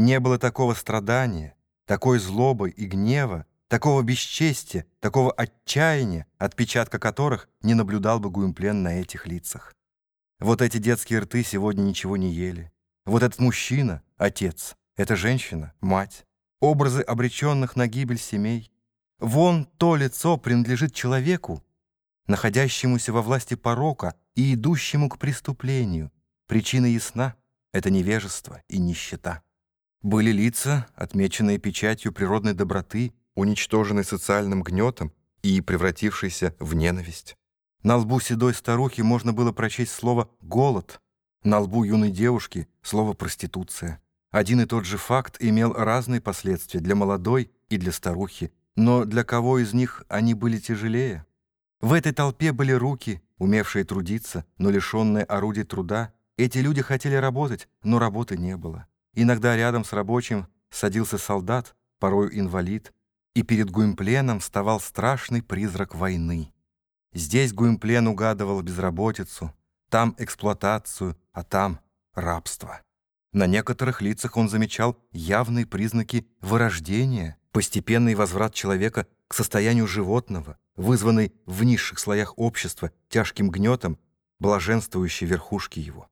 Не было такого страдания, такой злобы и гнева, такого бесчестия, такого отчаяния, отпечатка которых не наблюдал бы Гуимплен на этих лицах. Вот эти детские рты сегодня ничего не ели. Вот этот мужчина — отец, эта женщина — мать. Образы обреченных на гибель семей. Вон то лицо принадлежит человеку, находящемуся во власти порока и идущему к преступлению. Причина ясна — это невежество и нищета. Были лица, отмеченные печатью природной доброты, уничтоженной социальным гнетом и превратившейся в ненависть. На лбу седой старухи можно было прочесть слово «голод», на лбу юной девушки — слово «проституция». Один и тот же факт имел разные последствия для молодой и для старухи, но для кого из них они были тяжелее? В этой толпе были руки, умевшие трудиться, но лишенные орудий труда. Эти люди хотели работать, но работы не было. Иногда рядом с рабочим садился солдат, порою инвалид, и перед Гуимпленом вставал страшный призрак войны. Здесь Гуимплен угадывал безработицу, там эксплуатацию, а там рабство. На некоторых лицах он замечал явные признаки вырождения, постепенный возврат человека к состоянию животного, вызванный в низших слоях общества тяжким гнетом блаженствующей верхушки его.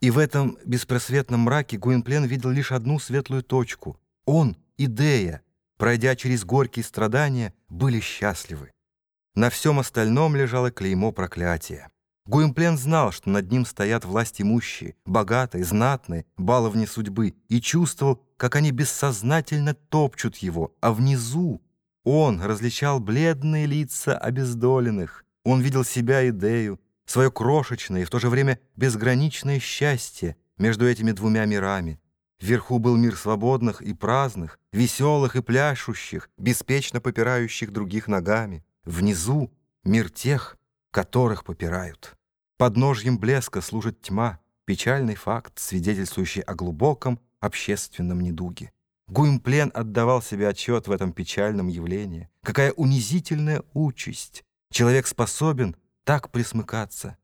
И в этом беспросветном мраке Гуинплен видел лишь одну светлую точку. Он и Дея, пройдя через горькие страдания, были счастливы. На всем остальном лежало клеймо проклятия. Гуимплен знал, что над ним стоят власть имущие, богатые, знатные, баловни судьбы, и чувствовал, как они бессознательно топчут его, а внизу он различал бледные лица обездоленных. Он видел себя идею, свое крошечное и в то же время безграничное счастье между этими двумя мирами. Вверху был мир свободных и праздных, веселых и пляшущих, беспечно попирающих других ногами. Внизу — мир тех, которых попирают. Под ножьем блеска служит тьма, печальный факт, свидетельствующий о глубоком общественном недуге. Гуимплен отдавал себе отчет в этом печальном явлении. Какая унизительная участь! Человек способен так присмыкаться.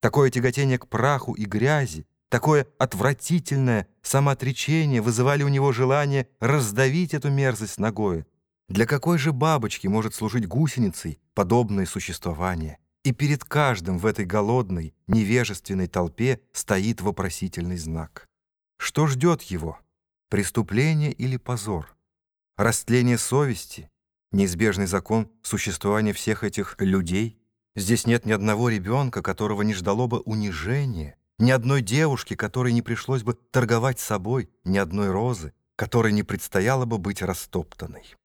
Такое тяготение к праху и грязи, такое отвратительное самоотречение вызывали у него желание раздавить эту мерзость ногой. Для какой же бабочки может служить гусеницей подобное существование? И перед каждым в этой голодной, невежественной толпе стоит вопросительный знак. Что ждет его? Преступление или позор? Растление совести? Неизбежный закон существования всех этих людей? Здесь нет ни одного ребенка, которого не ждало бы унижения, ни одной девушки, которой не пришлось бы торговать собой, ни одной розы, которой не предстояло бы быть растоптанной.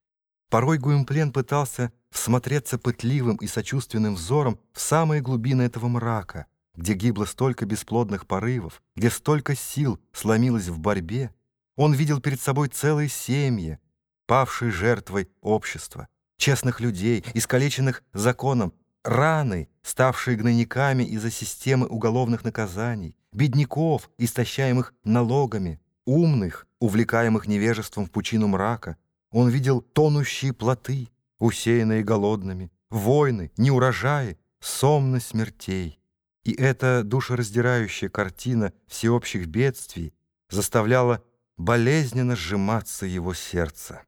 Порой Гуимплен пытался всмотреться пытливым и сочувственным взором в самые глубины этого мрака, где гибло столько бесплодных порывов, где столько сил сломилось в борьбе. Он видел перед собой целые семьи, павшие жертвой общества, честных людей, искалеченных законом, раны, ставшие гнойниками из-за системы уголовных наказаний, бедняков, истощаемых налогами, умных, увлекаемых невежеством в пучину мрака. Он видел тонущие плоты, усеянные голодными, войны, неурожаи, сомны смертей. И эта душераздирающая картина всеобщих бедствий заставляла болезненно сжиматься его сердце.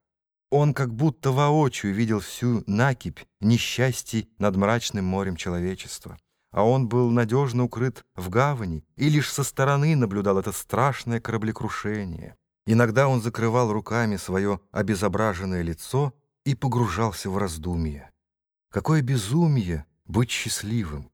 Он как будто воочию видел всю накипь несчастий над мрачным морем человечества. А он был надежно укрыт в гавани и лишь со стороны наблюдал это страшное кораблекрушение. Иногда он закрывал руками свое обезображенное лицо и погружался в раздумье. Какое безумие быть счастливым!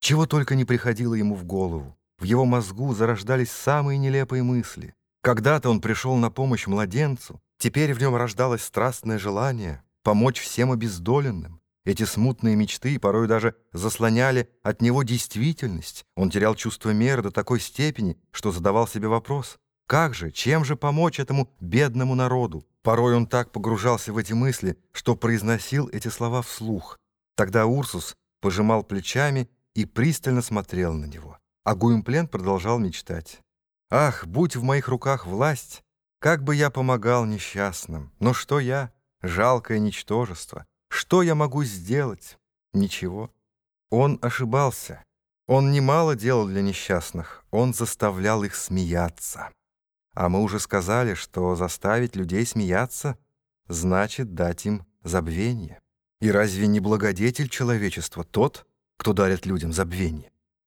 Чего только не приходило ему в голову. В его мозгу зарождались самые нелепые мысли. Когда-то он пришел на помощь младенцу, Теперь в нем рождалось страстное желание помочь всем обездоленным. Эти смутные мечты порой даже заслоняли от него действительность. Он терял чувство меры до такой степени, что задавал себе вопрос, как же, чем же помочь этому бедному народу? Порой он так погружался в эти мысли, что произносил эти слова вслух. Тогда Урсус пожимал плечами и пристально смотрел на него. А Гуимплен продолжал мечтать. «Ах, будь в моих руках власть, как бы я помогал несчастным? Но что я? Жалкое ничтожество. Что я могу сделать? Ничего. Он ошибался. Он немало делал для несчастных. Он заставлял их смеяться. А мы уже сказали, что заставить людей смеяться значит дать им забвение. И разве не благодетель человечества тот, кто дарит людям забвение?